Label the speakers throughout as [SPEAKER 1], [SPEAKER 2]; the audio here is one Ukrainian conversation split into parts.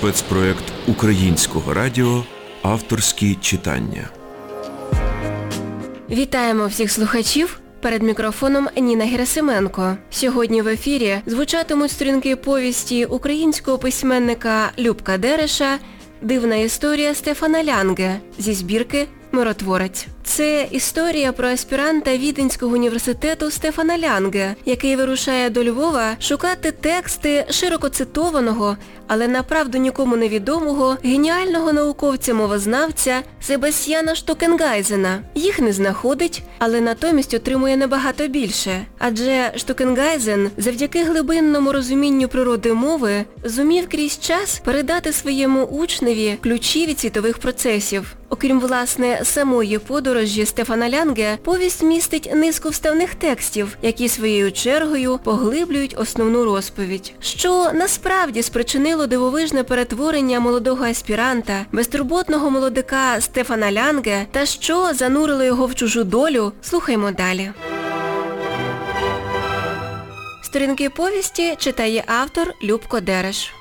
[SPEAKER 1] спецпроект Українського радіо Авторські читання.
[SPEAKER 2] Вітаємо всіх слухачів. Перед мікрофоном Ніна Герасименко. Сьогодні в ефірі звучатимуть сторінки повісті українського письменника Любка Дереша Дивна історія Стефана Лянге зі збірки Миротворець. Це історія про аспіранта Віденського університету Стефана Лянге, який вирушає до Львова шукати тексти широко цитованого, але направду нікому невідомого, геніального науковця-мовознавця Себастьяна Штукенгайзена. Їх не знаходить, але натомість отримує набагато більше. Адже Штукенгайзен завдяки глибинному розумінню природи мови зумів крізь час передати своєму учневі ключі від світових процесів. Окрім, власне, самої подорожі Стефана Лянге, повість містить низку вставних текстів, які своєю чергою поглиблюють основну розповідь. Що насправді спричинило дивовижне перетворення молодого аспіранта, безтурботного молодика Стефана Лянге та що занурило його в чужу долю, слухаймо далі. Сторінки повісті читає автор Любко Дереш.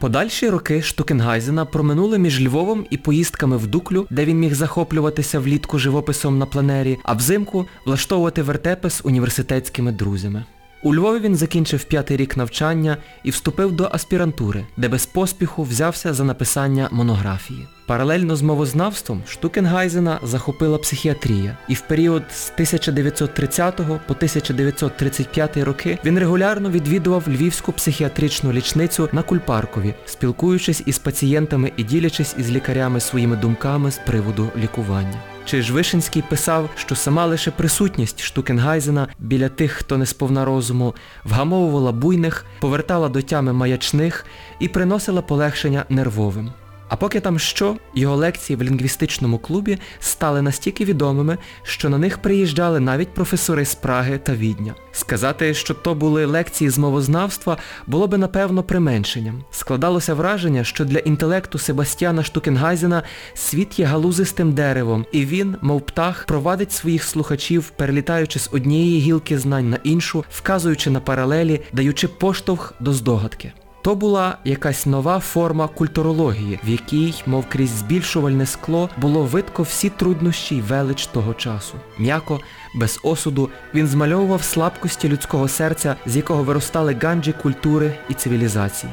[SPEAKER 3] Подальші роки Штукенгайзена проминули між Львовом і поїздками в Дуклю, де він міг захоплюватися влітку живописом на планері, а взимку влаштовувати вертепи з університетськими друзями. У Львові він закінчив п'ятий рік навчання і вступив до аспірантури, де без поспіху взявся за написання монографії. Паралельно з мовознавством Штукенгайзена захопила психіатрія, і в період з 1930 по 1935 роки він регулярно відвідував Львівську психіатричну лічницю на Кульпаркові, спілкуючись із пацієнтами і ділячись із лікарями своїми думками з приводу лікування. Чи ж Вишинський писав, що сама лише присутність Штукенгайзена біля тих, хто не сповна розуму, вгамовувала буйних, повертала до тями маячних і приносила полегшення нервовим. А поки там що, його лекції в лінгвістичному клубі стали настільки відомими, що на них приїжджали навіть професори з Праги та Відня. Сказати, що то були лекції з мовознавства, було би напевно применшенням. Складалося враження, що для інтелекту Себастьяна Штукенгайзена світ є галузистим деревом, і він, мов птах, провадить своїх слухачів, перелітаючи з однієї гілки знань на іншу, вказуючи на паралелі, даючи поштовх до здогадки. То була якась нова форма культурології, в якій, мов крізь збільшувальне скло, було видко всі труднощі й велич того часу. М'яко, без осуду, він змальовував слабкості людського серця, з якого виростали ганджі культури і цивілізації.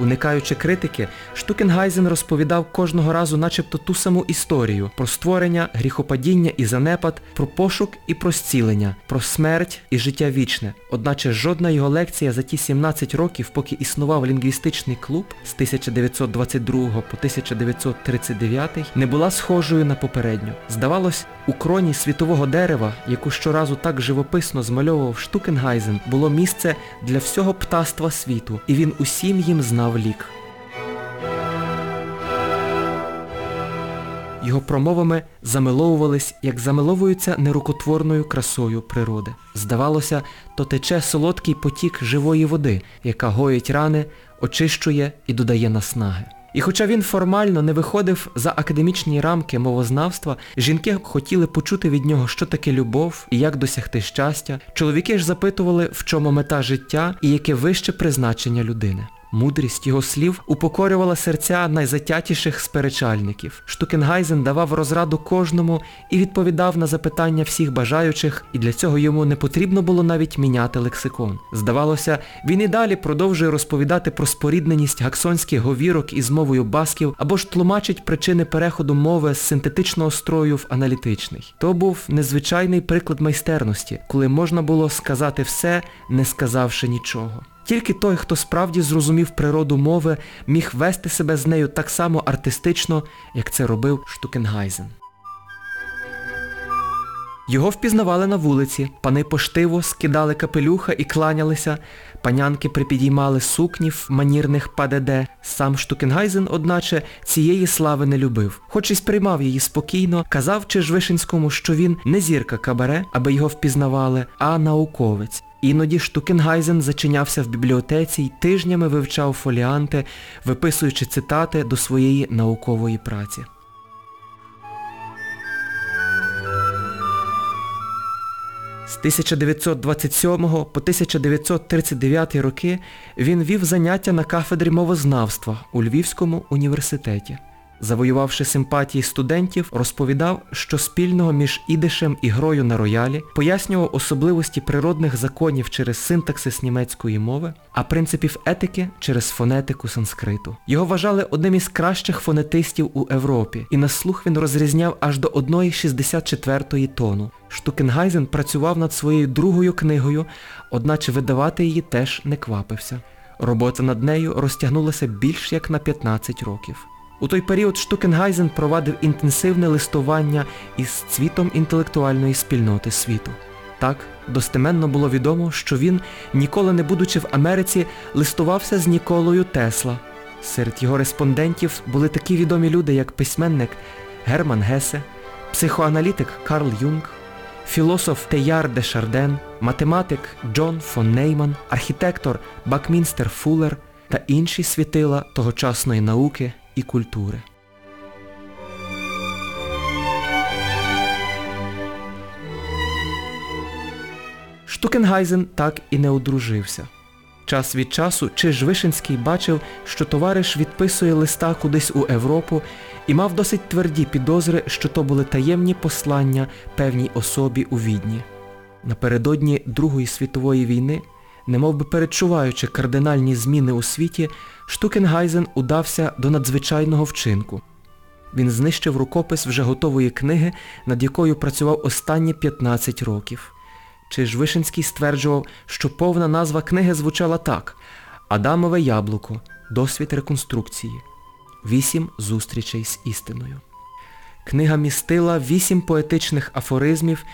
[SPEAKER 3] Уникаючи критики, Штукенгайзен розповідав кожного разу начебто ту саму історію про створення, гріхопадіння і занепад, про пошук і про зцілення, про смерть і життя вічне. Одначе жодна його лекція за ті 17 років, поки існував лінгвістичний клуб з 1922 по 1939, не була схожою на попередню. Здавалось, у кроні світового дерева, яку щоразу так живописно змальовував Штукенгайзен, було місце для всього птаства світу, і він усім їм знав лік. Його промовами замиловувались, як замиловуються нерукотворною красою природи. Здавалося, то тече солодкий потік живої води, яка гоїть рани, очищує і додає наснаги. І хоча він формально не виходив за академічні рамки мовознавства, жінки хотіли почути від нього, що таке любов і як досягти щастя. Чоловіки ж запитували, в чому мета життя і яке вище призначення людини. Мудрість його слів упокорювала серця найзатятіших сперечальників. Штукенгайзен давав розраду кожному і відповідав на запитання всіх бажаючих, і для цього йому не потрібно було навіть міняти лексикон. Здавалося, він і далі продовжує розповідати про спорідненість гаксонських говірок із мовою басків або ж тлумачить причини переходу мови з синтетичного строю в аналітичний. То був незвичайний приклад майстерності, коли можна було сказати все, не сказавши нічого. Тільки той, хто справді зрозумів природу мови, міг вести себе з нею так само артистично, як це робив Штукенгайзен. Його впізнавали на вулиці, пани поштиво скидали капелюха і кланялися, панянки припідіймали сукні в манірних ПДД. Сам Штукенгайзен, одначе, цієї слави не любив. Хоч і сприймав її спокійно, казав Чижвишинському, що він не зірка кабаре, аби його впізнавали, а науковець. Іноді Штукенгайзен зачинявся в бібліотеці й тижнями вивчав фоліанти, виписуючи цитати до своєї наукової праці. З 1927 по 1939 роки він вів заняття на кафедрі мовознавства у Львівському університеті. Завоювавши симпатії студентів, розповідав, що спільного між ідишем і грою на роялі, пояснював особливості природних законів через синтаксис німецької мови, а принципів етики через фонетику санскриту. Його вважали одним із кращих фонетистів у Європі, і на слух він розрізняв аж до 1,64 тону. Штукенгайзен працював над своєю другою книгою, одначе видавати її теж не квапився. Робота над нею розтягнулася більш як на 15 років. У той період Штукенгайзен провадив інтенсивне листування із цвітом інтелектуальної спільноти світу. Так, достеменно було відомо, що він, ніколи не будучи в Америці, листувався з Ніколою Тесла. Серед його респондентів були такі відомі люди, як письменник Герман Гесе, психоаналітик Карл Юнг, філософ Теяр де Шарден, математик Джон фон Нейман, архітектор Бакмінстер Фуллер та інші світила тогочасної науки і культури. Штукенгайзен так і не одружився. Час від часу Чиж Вишинський бачив, що товариш відписує листа кудись у Європу і мав досить тверді підозри, що то були таємні послання певній особі у Відні. Напередодні Другої світової війни, немов би передчуваючи кардинальні зміни у світі, Штукенгайзен удався до надзвичайного вчинку. Він знищив рукопис вже готової книги, над якою працював останні 15 років. Чи ж Вишинський стверджував, що повна назва книги звучала так Адамове яблуко. Досвід реконструкції. Вісім зустрічей з істиною. Книга містила вісім поетичних афоризмів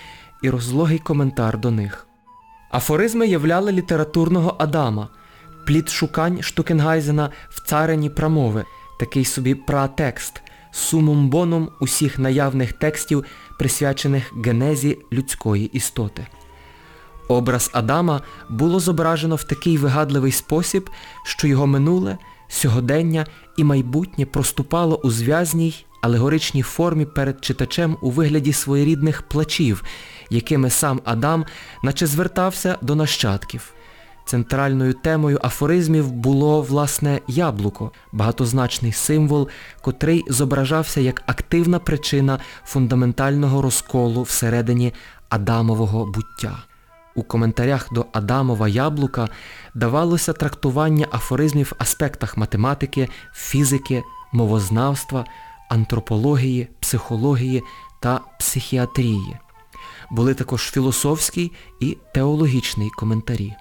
[SPEAKER 3] і розлогий коментар до них. Афоризми являли літературного Адама, плід шукань Штукенгайзена в царині промови, такий собі пратекст, сумум боном усіх наявних текстів, присвячених генезі людської істоти. Образ Адама було зображено в такий вигадливий спосіб, що його минуле, сьогодення і майбутнє проступало у зв'язній, алегоричній формі перед читачем у вигляді своєрідних плачів, якими сам Адам наче звертався до нащадків. Центральною темою афоризмів було, власне, яблуко, багатозначний символ, котрий зображався як активна причина фундаментального розколу всередині Адамового буття. У коментарях до Адамова яблука давалося трактування афоризмів в аспектах математики, фізики, мовознавства, антропології, психології та психіатрії. Були також філософський і теологічний коментарі.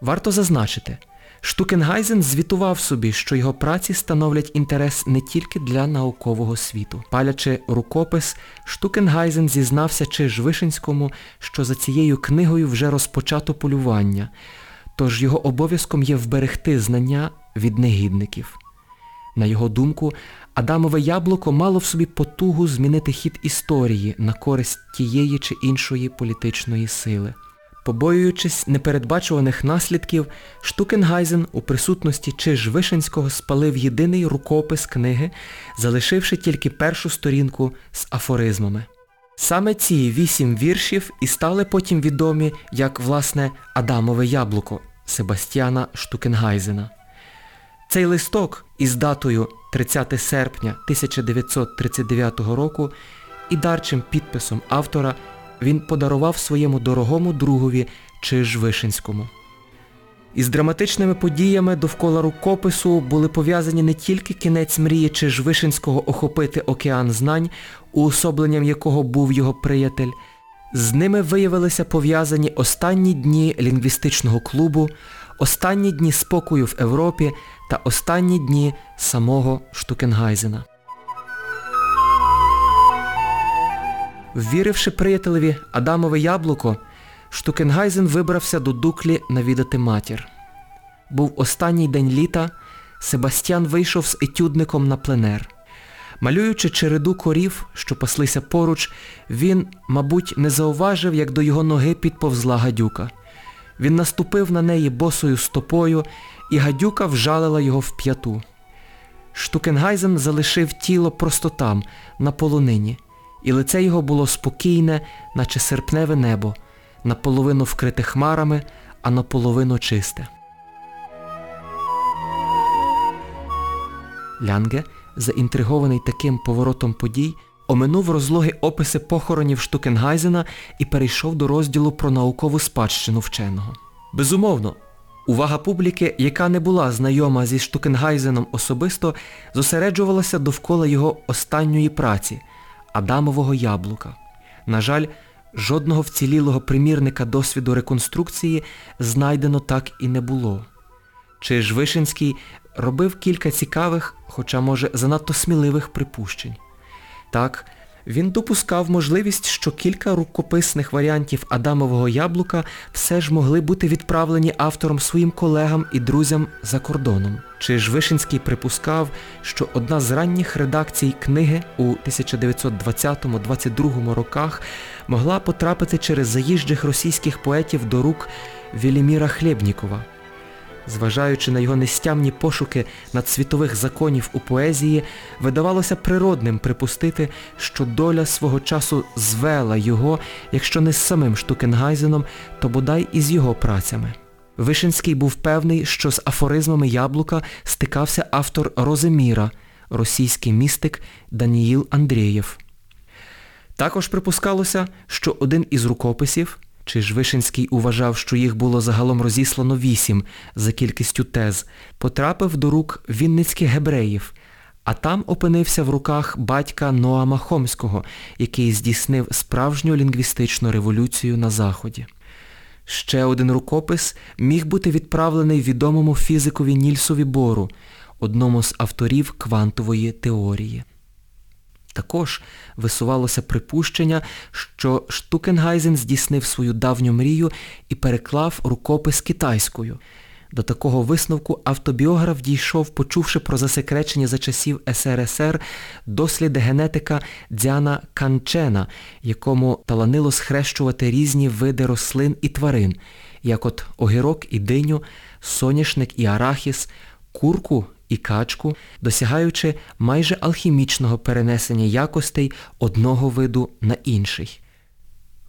[SPEAKER 3] Варто зазначити, Штукенгайзен звітував собі, що його праці становлять інтерес не тільки для наукового світу. Палячи рукопис, Штукенгайзен зізнався Чиж Вишинському, що за цією книгою вже розпочато полювання, тож його обов'язком є вберегти знання від негідників. На його думку, Адамове яблуко мало в собі потугу змінити хід історії на користь тієї чи іншої політичної сили. Побоюючись непередбачуваних наслідків, Штукенгайзен у присутності Чиж Вишинського спалив єдиний рукопис книги, залишивши тільки першу сторінку з афоризмами. Саме ці вісім віршів і стали потім відомі як, власне, Адамове яблуко Себастьяна Штукенгайзена. Цей листок із датою 30 серпня 1939 року і дарчим підписом автора він подарував своєму дорогому другові Чиж Вишинському. Із драматичними подіями довкола рукопису були пов'язані не тільки кінець мрії Чиж Вишинського охопити океан знань, уособленням якого був його приятель, з ними виявилися пов'язані останні дні лінгвістичного клубу, останні дні спокою в Європі та останні дні самого Штукенгайзена. Ввіривши приятелеві Адамове яблуко, Штукенгайзен вибрався до Дуклі навідати матір. Був останній день літа, Себастьян вийшов з етюдником на пленер. Малюючи череду корів, що паслися поруч, він, мабуть, не зауважив, як до його ноги підповзла гадюка. Він наступив на неї босою стопою, і гадюка вжалила його в п'яту. Штукенгайзен залишив тіло просто там, на полонині, і лице його було спокійне, наче серпневе небо, наполовину вкрите хмарами, а наполовину чисте. Лянге, заінтригований таким поворотом подій, оминув розлоги описи похоронів Штукенгайзена і перейшов до розділу про наукову спадщину вченого. Безумовно, увага публіки, яка не була знайома зі Штукенгайзеном особисто, зосереджувалася довкола його останньої праці Адамового яблука. На жаль, жодного вцілілого примірника досвіду реконструкції знайдено так і не було. Чи ж Вишинський робив кілька цікавих, хоча може занадто сміливих припущень. Так, він допускав можливість, що кілька рукописних варіантів Адамового яблука все ж могли бути відправлені автором своїм колегам і друзям за кордоном. Чи ж Вишинський припускав, що одна з ранніх редакцій книги у 1920-22 роках могла потрапити через заїжджих російських поетів до рук Веліміра Хлєбнікова. Зважаючи на його нестямні пошуки надсвітових законів у поезії, видавалося природним припустити, що доля свого часу звела його, якщо не з самим Штукенгайзеном, то бодай і з його працями. Вишинський був певний, що з афоризмами Яблука стикався автор Роземіра, російський містик Даніїл Андрієв. Також припускалося, що один із рукописів, чи ж Вишинський уважав, що їх було загалом розіслано вісім за кількістю тез, потрапив до рук вінницьких гебреїв, а там опинився в руках батька Ноама Хомського, який здійснив справжню лінгвістичну революцію на Заході. Ще один рукопис міг бути відправлений відомому фізикові Нільсові Бору, одному з авторів квантової теорії. Також висувалося припущення, що Штукенгайзен здійснив свою давню мрію і переклав рукопис китайською. До такого висновку автобіограф дійшов, почувши про засекречення за часів СРСР досліди генетика Дзяна Канчена, якому таланило схрещувати різні види рослин і тварин, як от огірок і диню, соняшник і арахіс, курку і качку, досягаючи майже алхімічного перенесення якостей одного виду на інший.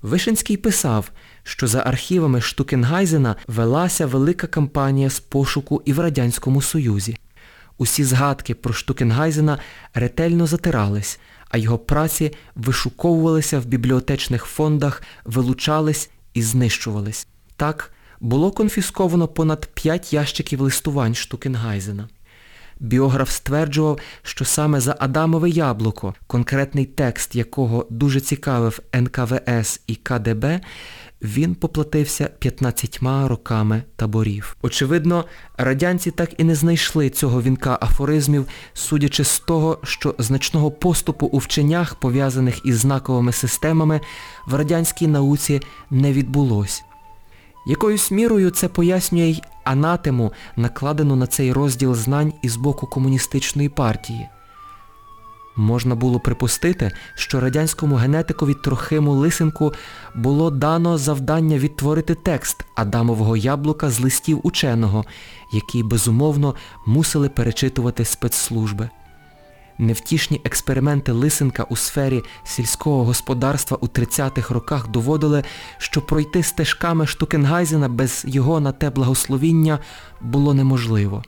[SPEAKER 3] Вишинський писав, що за архівами Штукенгайзена велася велика кампанія з пошуку і в Радянському Союзі. Усі згадки про Штукенгайзена ретельно затирались, а його праці вишуковувалися в бібліотечних фондах, вилучались і знищувались. Так, було конфісковано понад 5 ящиків листувань Штукенгайзена. Біограф стверджував, що саме за Адамове яблуко, конкретний текст якого дуже цікавив НКВС і КДБ, він поплатився 15 роками таборів. Очевидно, радянці так і не знайшли цього вінка афоризмів, судячи з того, що значного поступу у вченнях, пов'язаних із знаковими системами, в радянській науці не відбулось. Якоюсь мірою це пояснює й анатему, накладену на цей розділ знань із боку комуністичної партії. Можна було припустити, що радянському генетикові Трохиму Лисенку було дано завдання відтворити текст Адамового яблука з листів ученого, які, безумовно, мусили перечитувати спецслужби. Невтішні експерименти Лисенка у сфері сільського господарства у 30-х роках доводили, що пройти стежками Штукенгайзена без його на те благословіння було неможливо.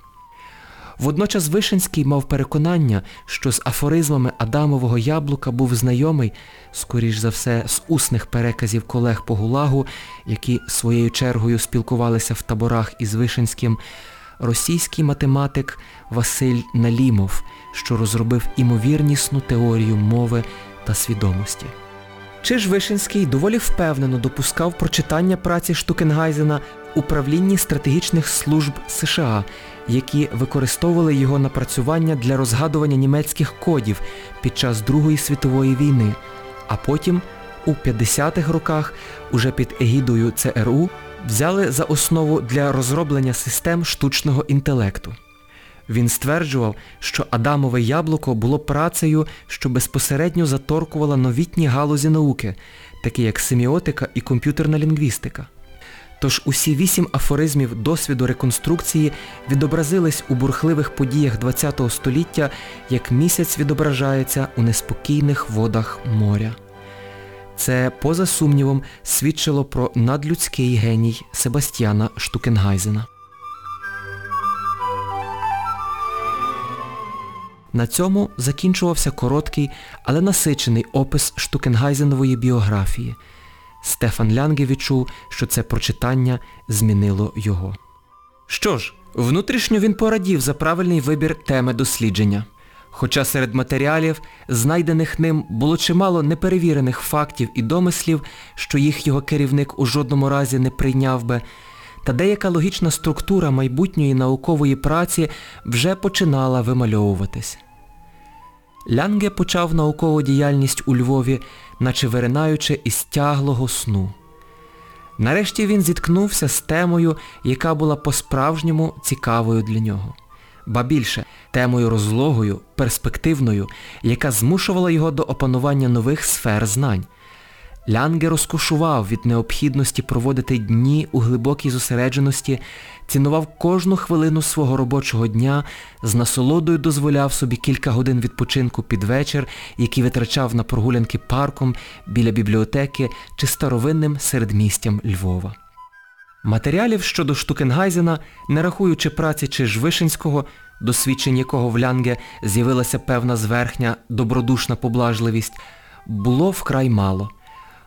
[SPEAKER 3] Водночас Вишинський мав переконання, що з афоризмами Адамового яблука був знайомий, скоріш за все, з усних переказів колег по Гулагу, які своєю чергою спілкувалися в таборах із Вишинським, російський математик Василь Налімов, що розробив імовірнісну теорію мови та свідомості. Чи ж Вишинський доволі впевнено допускав прочитання праці Штукенгайзена управлінні стратегічних служб США, які використовували його напрацювання для розгадування німецьких кодів під час Другої світової війни, а потім у 50-х роках уже під егідою ЦРУ взяли за основу для розроблення систем штучного інтелекту. Він стверджував, що Адамове яблуко було працею, що безпосередньо заторкувала новітні галузі науки, такі як семіотика і комп'ютерна лінгвістика. Тож усі вісім афоризмів досвіду реконструкції відобразились у бурхливих подіях ХХ століття, як місяць відображається у неспокійних водах моря. Це, поза сумнівом, свідчило про надлюдський геній Себастьяна Штукенгайзена. На цьому закінчувався короткий, але насичений опис Штукенгайзенової біографії. Стефан Лянге відчув, що це прочитання змінило його. Що ж, внутрішньо він порадів за правильний вибір теми дослідження. Хоча серед матеріалів, знайдених ним, було чимало неперевірених фактів і домислів, що їх його керівник у жодному разі не прийняв би, та деяка логічна структура майбутньої наукової праці вже починала вимальовуватись. Лянге почав наукову діяльність у Львові, наче виринаючи із тяглого сну. Нарешті він зіткнувся з темою, яка була по-справжньому цікавою для нього. Ба більше, темою розлогою, перспективною, яка змушувала його до опанування нових сфер знань. Лянге розкошував від необхідності проводити дні у глибокій зосередженості, цінував кожну хвилину свого робочого дня, з насолодою дозволяв собі кілька годин відпочинку під вечір, який витрачав на прогулянки парком біля бібліотеки чи старовинним середмістям Львова. Матеріалів щодо Штукенгайзена, не рахуючи праці Чижвишинського, досвідчень якого в Лянге з'явилася певна зверхня добродушна поблажливість, було вкрай мало.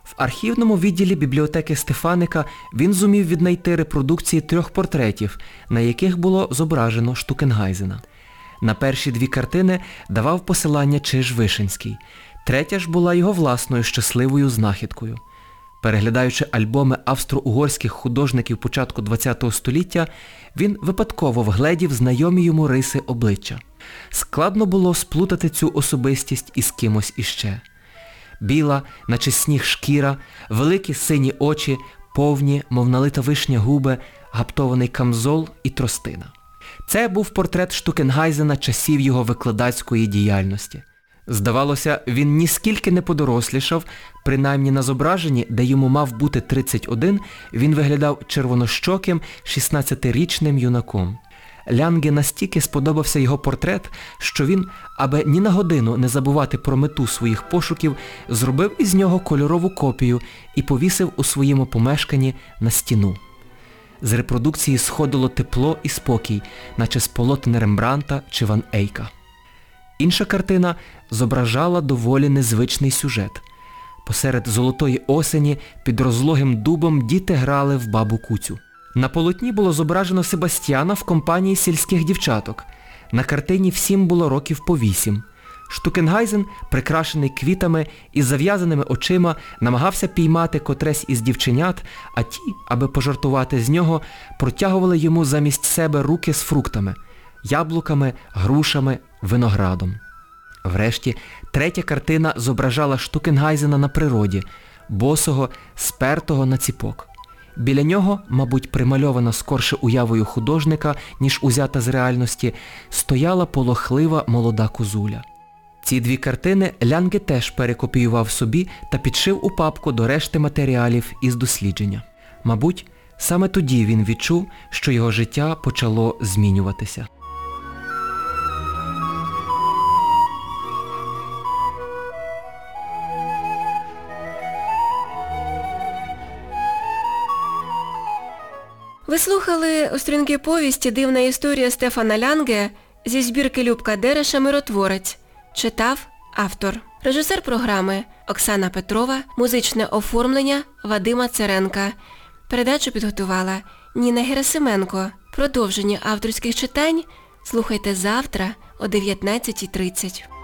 [SPEAKER 3] В архівному відділі бібліотеки Стефаника він зумів віднайти репродукції трьох портретів, на яких було зображено Штукенгайзена. На перші дві картини давав посилання Чиж Вишинський. Третя ж була його власною щасливою знахідкою. Переглядаючи альбоми австро-угорських художників початку ХХ століття, він випадково вгледів знайомі йому риси обличчя. Складно було сплутати цю особистість із кимось іще. Біла, наче сніг шкіра, великі сині очі, повні, мов налита вишня губи, гаптований камзол і тростина. Це був портрет Штукенгайзена часів його викладацької діяльності. Здавалося, він ніскільки не подорослішав, принаймні на зображенні, де йому мав бути 31, він виглядав червонощоким 16-річним юнаком. Лянге настільки сподобався його портрет, що він, аби ні на годину не забувати про мету своїх пошуків, зробив із нього кольорову копію і повісив у своєму помешканні на стіну. З репродукції сходило тепло і спокій, наче з полотен Рембранта чи Ван Ейка. Інша картина зображала доволі незвичний сюжет. Посеред золотої осені під розлогим дубом діти грали в бабу куцю. На полотні було зображено Себастьяна в компанії сільських дівчаток. На картині всім було років по вісім. Штукенгайзен, прикрашений квітами і зав'язаними очима, намагався піймати котресь із дівченят, а ті, аби пожартувати з нього, протягували йому замість себе руки з фруктами яблуками, грушами, виноградом. Врешті, третя картина зображала Штукенгайзена на природі, босого, спертого на ціпок. Біля нього, мабуть, примальована скорше уявою художника, ніж узята з реальності, стояла полохлива молода козуля. Ці дві картини Лянге теж перекопіював собі та підшив у папку до решти матеріалів із дослідження. Мабуть, саме тоді він відчув, що його життя почало змінюватися.
[SPEAKER 2] Ви слухали у сторінки повісті Дивна історія Стефана Лянге зі збірки Любка Дереша Миротворець. Читав автор. Режисер програми Оксана Петрова, музичне оформлення Вадима Церенка. Передачу підготувала Ніна Герасименко. Продовження авторських читань слухайте завтра о 19.30.